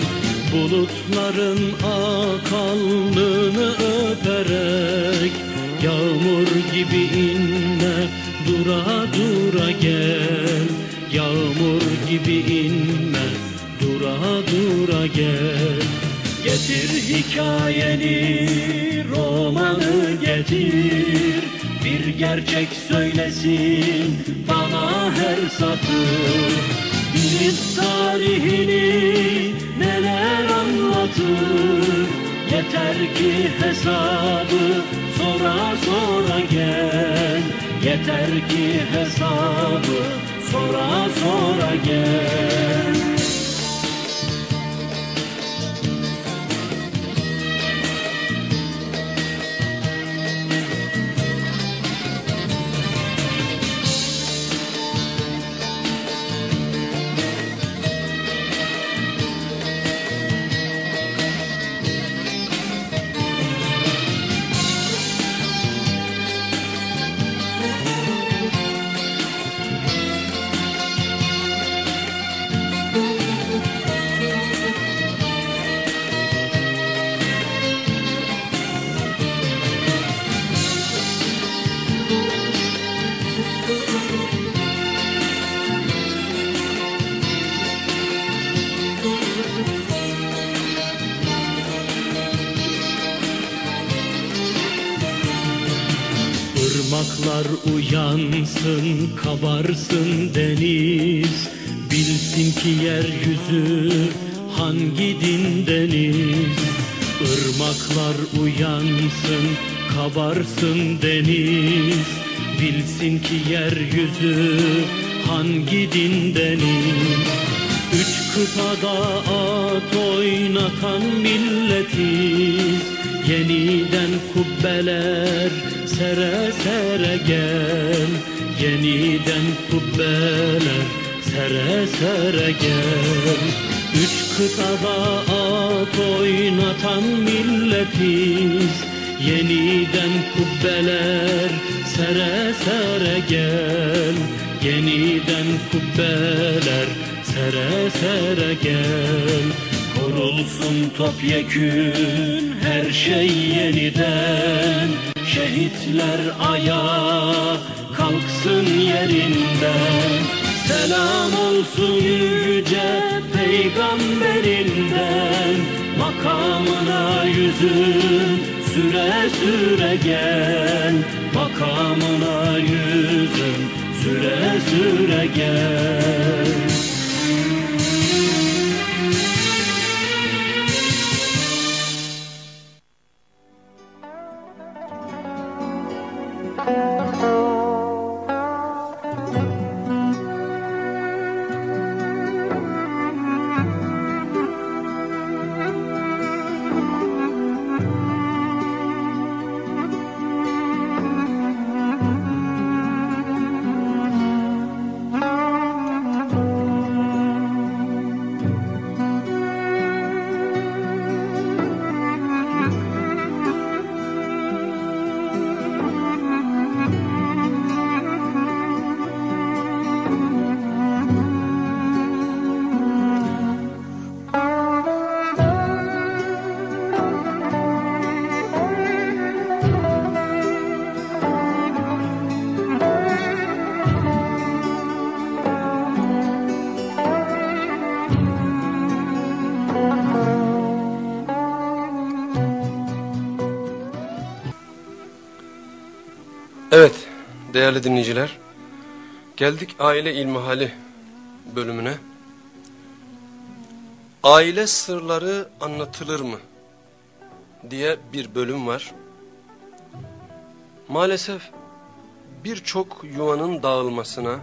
Bulutların akalını öperek Yağmur gibi inme Dura dura gel. Yağmur gibi inme Dura dura gel. Getir hikayeni Romanı getir. Bir gerçek söylesin bana her satır. Biz tarihini neler anlatır. Yeter ki hesabı sora sora gel. Yeter ki hesabı sora sora gel. Irmaklar uyansın, kabarsın deniz. Bilsin ki yeryüzü hangi dindeniz. Irmaklar uyansın, kabarsın deniz. Bilsin ki yeryüzü hangi dindeniz. Üç kıtada at oynatan milletiz. Yeniden kubbeler sere sere gel Yeniden kubbeler sere sere gel. Üç kıtada at oynatan milletiz Yeniden kubbeler sere sere gel. Yeniden kubbeler sere sere gel. Kurulsun topyekün her şey yeniden Şehitler ayağa kalksın yerinden Selam olsun yüce peygamberinden Makamına yüzün süre süre gel. Makamına yüzün süre süre gel değerli dinleyiciler geldik aile ilmihali bölümüne. Aile sırları anlatılır mı diye bir bölüm var. Maalesef birçok yuvanın dağılmasına,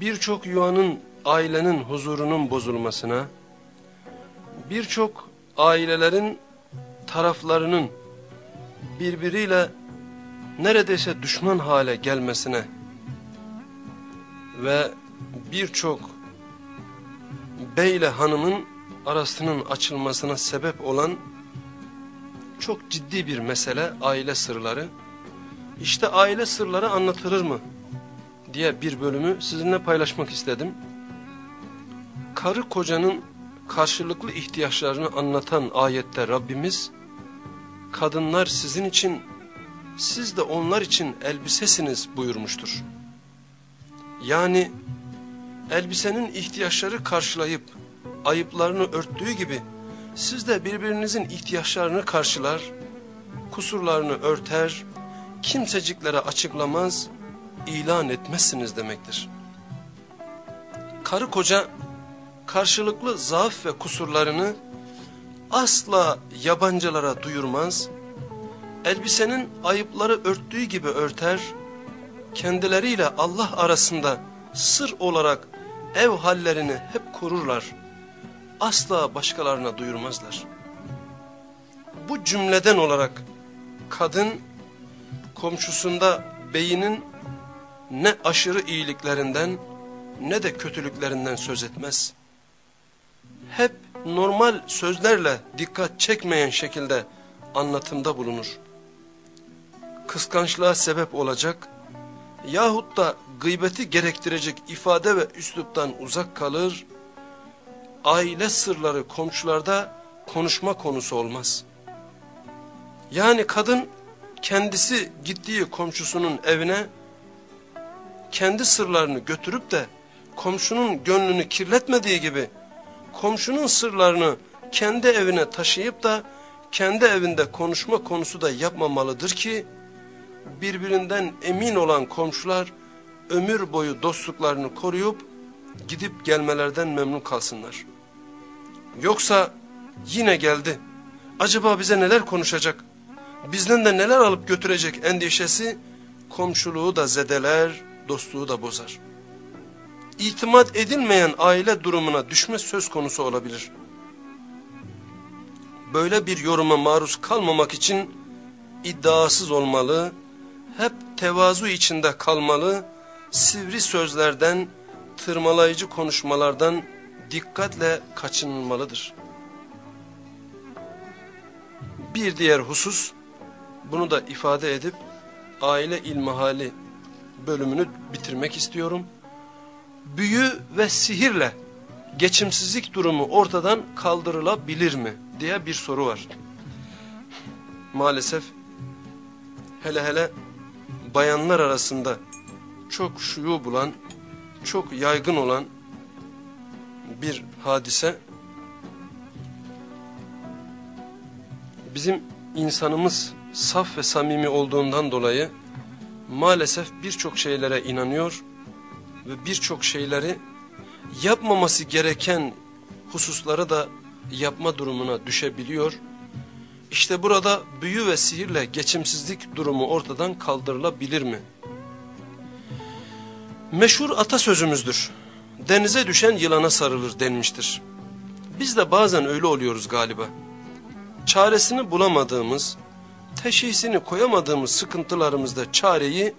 birçok yuvanın ailenin huzurunun bozulmasına, birçok ailelerin taraflarının birbiriyle neredeyse düşman hale gelmesine ve birçok bey ile hanımın arasının açılmasına sebep olan çok ciddi bir mesele aile sırları. İşte aile sırları anlatılır mı diye bir bölümü sizinle paylaşmak istedim. Karı kocanın karşılıklı ihtiyaçlarını anlatan ayette Rabbimiz, kadınlar sizin için siz de onlar için elbisesiniz buyurmuştur. Yani elbisenin ihtiyaçları karşılayıp ayıplarını örttüğü gibi siz de birbirinizin ihtiyaçlarını karşılar, kusurlarını örter, kimseciklere açıklamaz, ilan etmezsiniz demektir. Karı koca karşılıklı zaaf ve kusurlarını asla yabancılara duyurmaz, elbisenin ayıpları örttüğü gibi örter, kendileriyle Allah arasında sır olarak ev hallerini hep korurlar. Asla başkalarına duyurmazlar. Bu cümleden olarak kadın komşusunda beyinin ne aşırı iyiliklerinden ne de kötülüklerinden söz etmez. Hep normal sözlerle dikkat çekmeyen şekilde anlatımda bulunur kıskançlığa sebep olacak yahut da gıybeti gerektirecek ifade ve üsluptan uzak kalır, aile sırları komşularda konuşma konusu olmaz. Yani kadın kendisi gittiği komşusunun evine kendi sırlarını götürüp de komşunun gönlünü kirletmediği gibi komşunun sırlarını kendi evine taşıyıp da kendi evinde konuşma konusu da yapmamalıdır ki birbirinden emin olan komşular ömür boyu dostluklarını koruyup gidip gelmelerden memnun kalsınlar. Yoksa yine geldi. Acaba bize neler konuşacak? Bizden de neler alıp götürecek endişesi komşuluğu da zedeler, dostluğu da bozar. İtimat edilmeyen aile durumuna düşme söz konusu olabilir. Böyle bir yoruma maruz kalmamak için iddiasız olmalı, hep tevazu içinde kalmalı, sivri sözlerden, tırmalayıcı konuşmalardan dikkatle kaçınılmalıdır. Bir diğer husus, bunu da ifade edip aile ilmihali bölümünü bitirmek istiyorum. Büyü ve sihirle geçimsizlik durumu ortadan kaldırılabilir mi diye bir soru var. Maalesef hele hele bayanlar arasında çok şuyu bulan, çok yaygın olan bir hadise. Bizim insanımız saf ve samimi olduğundan dolayı maalesef birçok şeylere inanıyor ve birçok şeyleri yapmaması gereken hususları da yapma durumuna düşebiliyor. İşte burada büyü ve sihirle geçimsizlik durumu ortadan kaldırılabilir mi? Meşhur atasözümüzdür. Denize düşen yılana sarılır denmiştir. Biz de bazen öyle oluyoruz galiba. Çaresini bulamadığımız, teşhisini koyamadığımız sıkıntılarımızda çareyi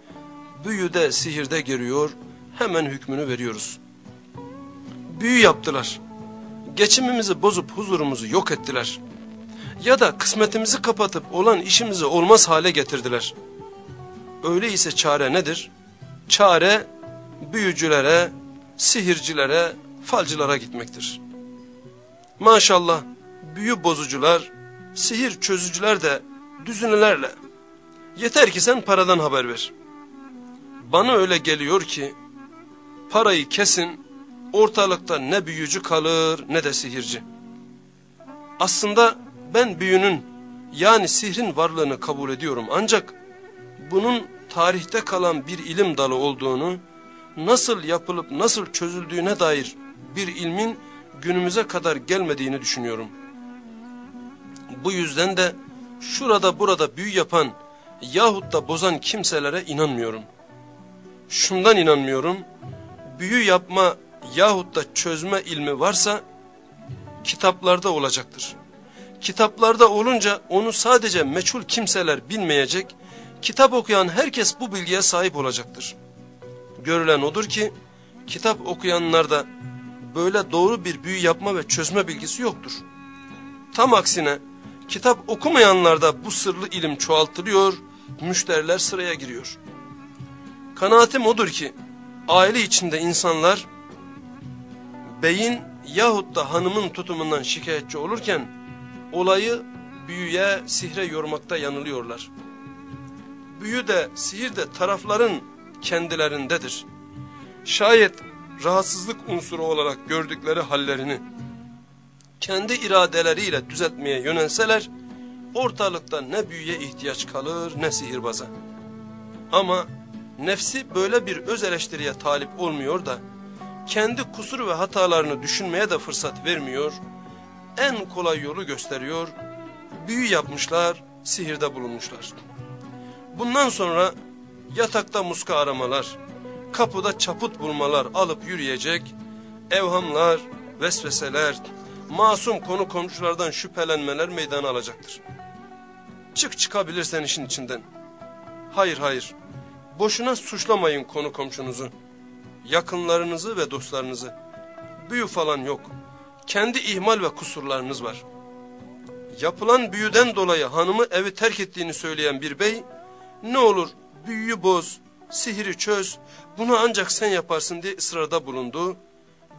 büyüde, sihirde görüyor, hemen hükmünü veriyoruz. Büyü yaptılar. Geçimimizi bozup huzurumuzu yok ettiler. Ya da kısmetimizi kapatıp olan işimizi olmaz hale getirdiler. Öyleyse çare nedir? Çare büyücülere, sihircilere, falcılara gitmektir. Maşallah büyü bozucular, sihir çözücüler de düzünelerle. Yeter ki sen paradan haber ver. Bana öyle geliyor ki parayı kesin ortalıkta ne büyücü kalır ne de sihirci. Aslında ben büyünün yani sihrin varlığını kabul ediyorum ancak bunun tarihte kalan bir ilim dalı olduğunu nasıl yapılıp nasıl çözüldüğüne dair bir ilmin günümüze kadar gelmediğini düşünüyorum. Bu yüzden de şurada burada büyü yapan yahut da bozan kimselere inanmıyorum. Şundan inanmıyorum, büyü yapma yahut da çözme ilmi varsa kitaplarda olacaktır. Kitaplarda olunca onu sadece meçhul kimseler bilmeyecek, kitap okuyan herkes bu bilgiye sahip olacaktır. Görülen odur ki kitap okuyanlarda böyle doğru bir büyü yapma ve çözme bilgisi yoktur. Tam aksine kitap okumayanlarda bu sırlı ilim çoğaltılıyor, müşteriler sıraya giriyor. Kanaatim odur ki aile içinde insanlar beyin yahut da hanımın tutumundan şikayetçi olurken olayı büyüye, sihre yormakta yanılıyorlar. Büyü de, sihir de tarafların kendilerindedir. Şayet rahatsızlık unsuru olarak gördükleri hallerini kendi iradeleriyle düzeltmeye yönelseler ortalıkta ne büyüye ihtiyaç kalır ne sihirbaza. Ama nefsi böyle bir öz eleştiriye talip olmuyor da kendi kusur ve hatalarını düşünmeye de fırsat vermiyor. En kolay yolu gösteriyor. Büyü yapmışlar, sihirde bulunmuşlar. Bundan sonra yatakta muska aramalar, kapıda çaput bulmalar alıp yürüyecek, evhamlar, vesveseler, masum konu komşulardan şüphelenmeler meydana alacaktır. Çık çıkabilirsen işin içinden. Hayır hayır, boşuna suçlamayın konu komşunuzu, yakınlarınızı ve dostlarınızı. Büyü falan yok, kendi ihmal ve kusurlarınız var. Yapılan büyüden dolayı hanımı evi terk ettiğini söyleyen bir bey, ne olur büyüyü boz, sihiri çöz, bunu ancak sen yaparsın diye ısrarda bulundu.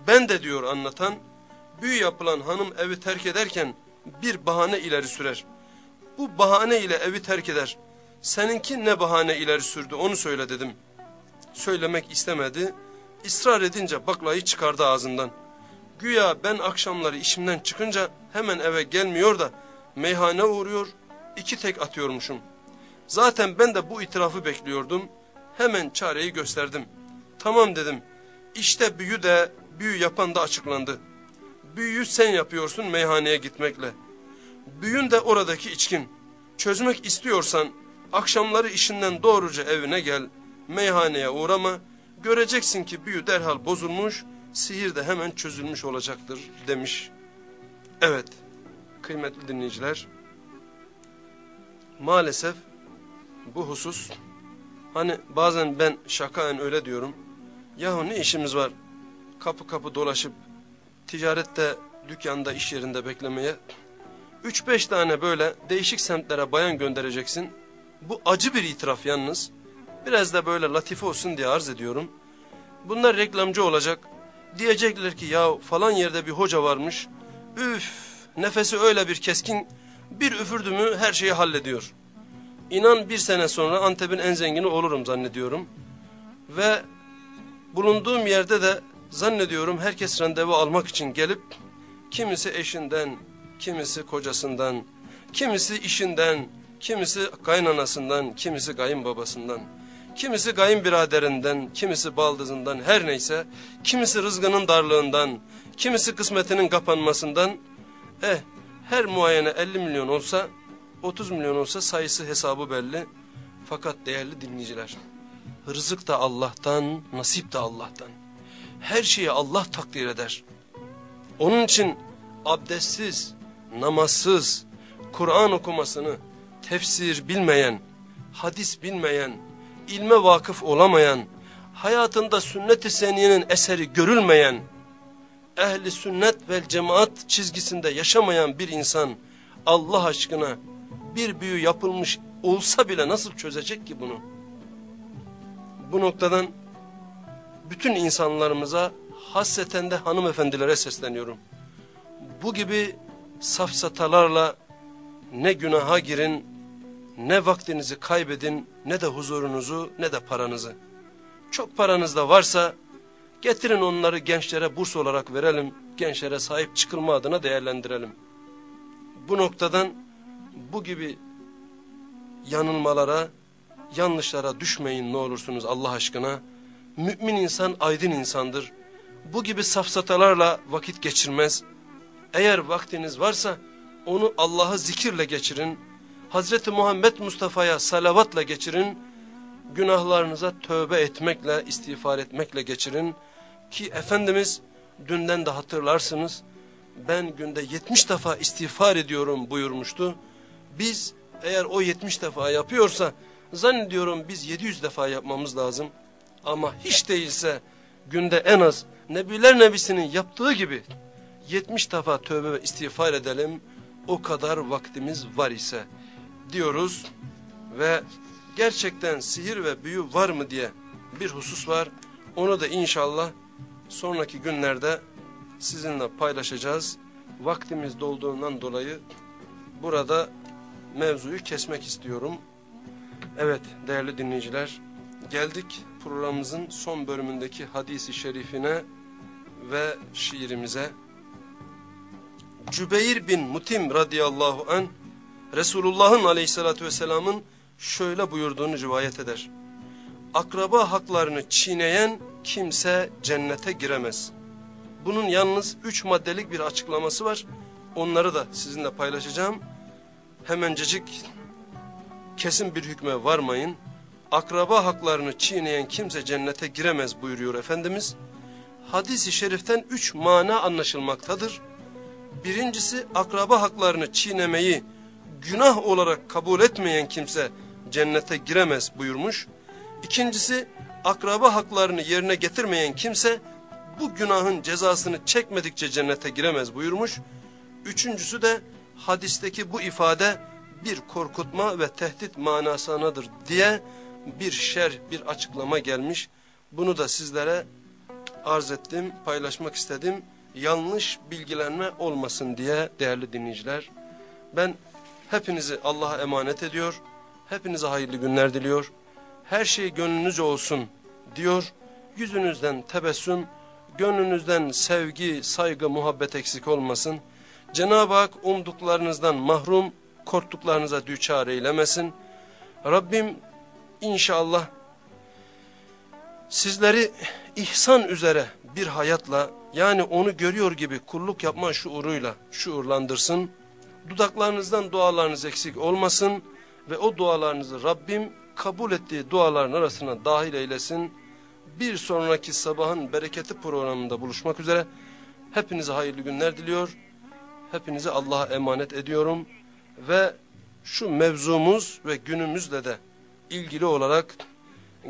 Ben de diyor anlatan, büyü yapılan hanım evi terk ederken bir bahane ileri sürer. Bu bahane ile evi terk eder. Seninki ne bahane ileri sürdü onu söyle dedim. Söylemek istemedi. Israr edince baklayı çıkardı ağzından. Güya ben akşamları işimden çıkınca hemen eve gelmiyor da meyhane uğruyor, iki tek atıyormuşum. Zaten ben de bu itirafı bekliyordum. Hemen çareyi gösterdim. Tamam dedim. İşte büyü de büyü yapan da açıklandı. Büyüyü sen yapıyorsun meyhaneye gitmekle. Büyün de oradaki içkin. Çözmek istiyorsan akşamları işinden doğruca evine gel. Meyhaneye uğrama. Göreceksin ki büyü derhal bozulmuş, sihir de hemen çözülmüş olacaktır demiş. Evet kıymetli dinleyiciler. Maalesef bu husus hani bazen ben şakaen öyle diyorum. Yahu ne işimiz var kapı kapı dolaşıp ticarette dükkanda iş yerinde beklemeye. 3-5 tane böyle değişik semtlere bayan göndereceksin. Bu acı bir itiraf yalnız. Biraz da böyle latife olsun diye arz ediyorum. Bunlar reklamcı olacak. Diyecekler ki ya falan yerde bir hoca varmış. Üf nefesi öyle bir keskin bir üfürdü mü her şeyi hallediyor. İnan bir sene sonra Antep'in en zengini olurum zannediyorum. Ve bulunduğum yerde de zannediyorum herkes randevu almak için gelip kimisi eşinden, kimisi kocasından, kimisi işinden, kimisi kaynanasından, kimisi kayınbabasından, kimisi kayınbiraderinden, kimisi baldızından her neyse, kimisi rızgının darlığından, kimisi kısmetinin kapanmasından, eh her muayene 50 milyon olsa, 30 milyon olsa sayısı hesabı belli. Fakat değerli dinleyiciler, rızık da Allah'tan, nasip de Allah'tan. Her şeyi Allah takdir eder. Onun için abdestsiz, namazsız, Kur'an okumasını, tefsir bilmeyen, hadis bilmeyen, ilme vakıf olamayan, hayatında sünnet-i seniyenin eseri görülmeyen, ehli sünnet ve cemaat çizgisinde yaşamayan bir insan Allah aşkına bir büyü yapılmış olsa bile nasıl çözecek ki bunu? Bu noktadan bütün insanlarımıza hasreten de hanımefendilere sesleniyorum. Bu gibi safsatalarla ne günaha girin, ne vaktinizi kaybedin, ne de huzurunuzu, ne de paranızı. Çok paranız da varsa getirin onları gençlere burs olarak verelim, gençlere sahip çıkılma adına değerlendirelim. Bu noktadan bu gibi yanılmalara, yanlışlara düşmeyin ne olursunuz Allah aşkına. Mümin insan aydın insandır. Bu gibi safsatalarla vakit geçirmez. Eğer vaktiniz varsa onu Allah'a zikirle geçirin. Hazreti Muhammed Mustafa'ya salavatla geçirin. Günahlarınıza tövbe etmekle, istiğfar etmekle geçirin. Ki Efendimiz dünden de hatırlarsınız. Ben günde 70 defa istiğfar ediyorum buyurmuştu. Biz eğer o 70 defa yapıyorsa zannediyorum biz 700 defa yapmamız lazım. Ama hiç değilse günde en az Nebiler Nebisi'nin yaptığı gibi 70 defa tövbe ve istiğfar edelim. O kadar vaktimiz var ise diyoruz ve gerçekten sihir ve büyü var mı diye bir husus var. Onu da inşallah sonraki günlerde sizinle paylaşacağız. Vaktimiz dolduğundan dolayı burada mevzuyu kesmek istiyorum. Evet değerli dinleyiciler geldik programımızın son bölümündeki hadisi şerifine ve şiirimize. Cübeyr bin Mutim radıyallahu an Resulullah'ın aleyhissalatü vesselamın şöyle buyurduğunu rivayet eder. Akraba haklarını çiğneyen kimse cennete giremez. Bunun yalnız üç maddelik bir açıklaması var. Onları da sizinle paylaşacağım. Hemencecik kesin bir hükme varmayın. Akraba haklarını çiğneyen kimse cennete giremez buyuruyor Efendimiz. Hadis-i şeriften üç mana anlaşılmaktadır. Birincisi akraba haklarını çiğnemeyi günah olarak kabul etmeyen kimse cennete giremez buyurmuş. İkincisi akraba haklarını yerine getirmeyen kimse bu günahın cezasını çekmedikçe cennete giremez buyurmuş. Üçüncüsü de hadisteki bu ifade bir korkutma ve tehdit manasınadır diye bir şer, bir açıklama gelmiş. Bunu da sizlere arz ettim, paylaşmak istedim. Yanlış bilgilenme olmasın diye değerli dinleyiciler. Ben hepinizi Allah'a emanet ediyor. Hepinize hayırlı günler diliyor. Her şey gönlünüzce olsun diyor. Yüzünüzden tebessüm, gönlünüzden sevgi, saygı, muhabbet eksik olmasın. Cenab-ı Hak umduklarınızdan mahrum, korktuklarınıza düçar eylemesin. Rabbim inşallah sizleri ihsan üzere bir hayatla yani onu görüyor gibi kulluk yapma şuuruyla şuurlandırsın. Dudaklarınızdan dualarınız eksik olmasın ve o dualarınızı Rabbim kabul ettiği duaların arasına dahil eylesin. Bir sonraki sabahın bereketi programında buluşmak üzere hepinize hayırlı günler diliyor. Hepinizi Allah'a emanet ediyorum ve şu mevzumuz ve günümüzle de ilgili olarak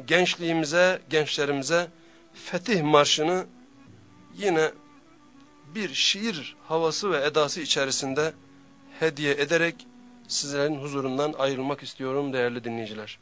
gençliğimize, gençlerimize Fetih Marşı'nı yine bir şiir havası ve edası içerisinde hediye ederek sizlerin huzurundan ayrılmak istiyorum değerli dinleyiciler.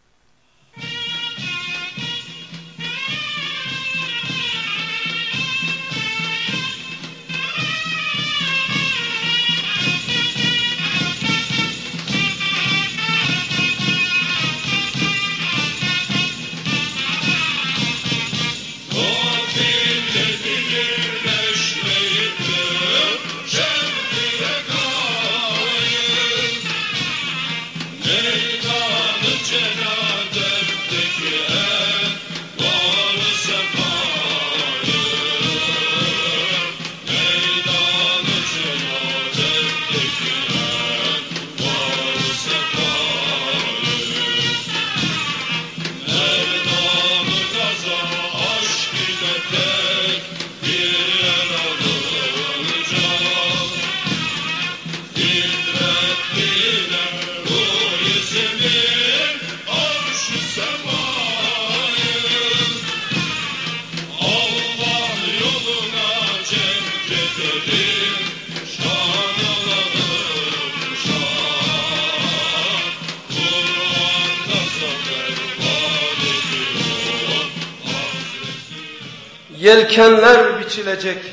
Yelkenler biçilecek,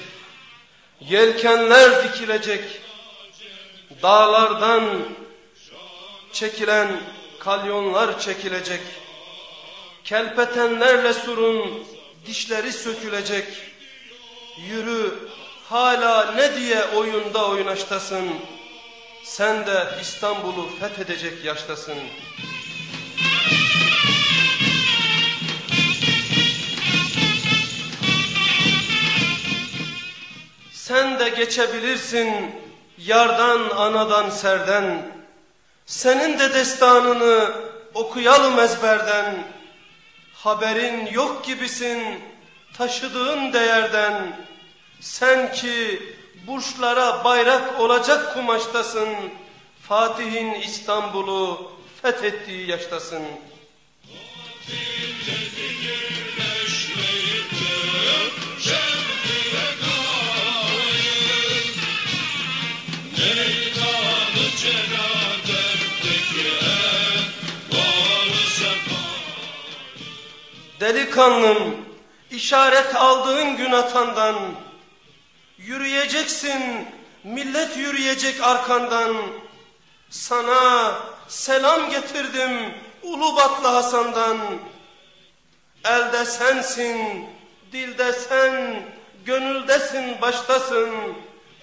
yelkenler dikilecek, dağlardan çekilen kalyonlar çekilecek, kelpetenlerle surun dişleri sökülecek, yürü hala ne diye oyunda oynaştasın, sen de İstanbul'u fethedecek yaştasın.'' Sen de geçebilirsin yardan anadan serden. Senin de destanını okuyalım ezberden. Haberin yok gibisin taşıdığın değerden. Sen ki burçlara bayrak olacak kumaştasın. Fatih'in İstanbul'u fethettiği yaştasın. Delikanlım işaret aldığın gün atandan yürüyeceksin millet yürüyecek arkandan. Sana selam getirdim Ulubatlı Hasan'dan. Elde sensin dilde sen gönüldesin baştasın.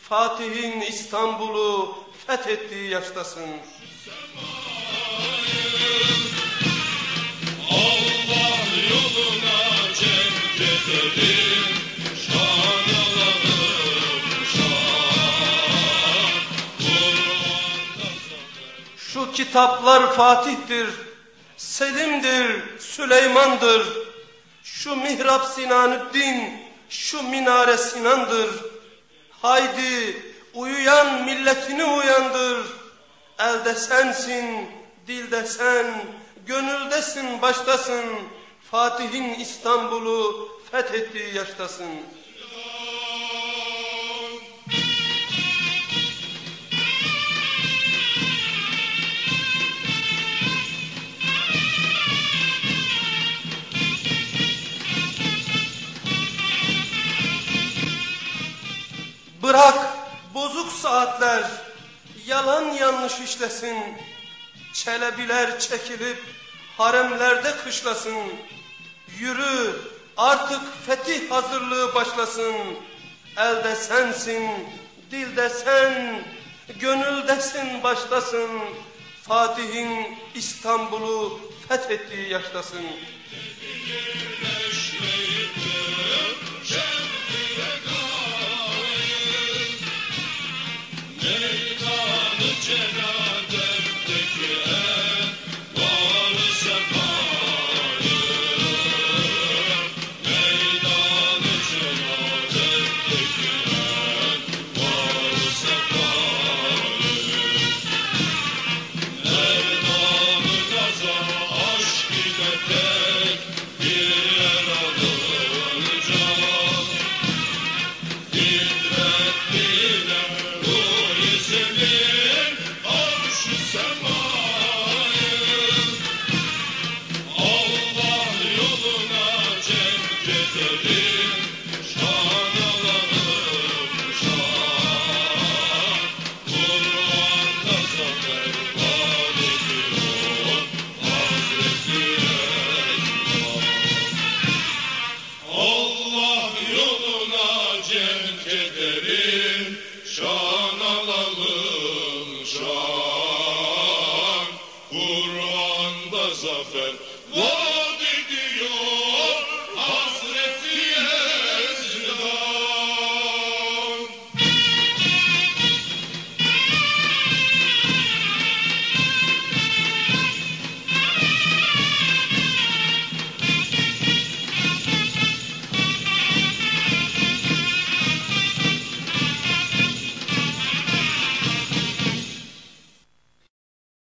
Fatih'in İstanbul'u fethettiği yaştasın. Şu kitaplar Fatih'tir, Selim'dir, Süleyman'dır. Şu mihrap Sinanüddin, şu minare Sinan'dır. Haydi uyuyan milletini uyandır. Elde sensin, dilde sen, gönüldesin, baştasın. Fatih'in İstanbul'u fethettiği yaştasın. Bırak bozuk saatler yalan yanlış işlesin. Çelebiler çekilip haremlerde kışlasın. Yürü artık fetih hazırlığı başlasın. Elde sensin, dilde sen, gönüldesin başlasın. Fatih'in İstanbul'u fethettiği yaştasın.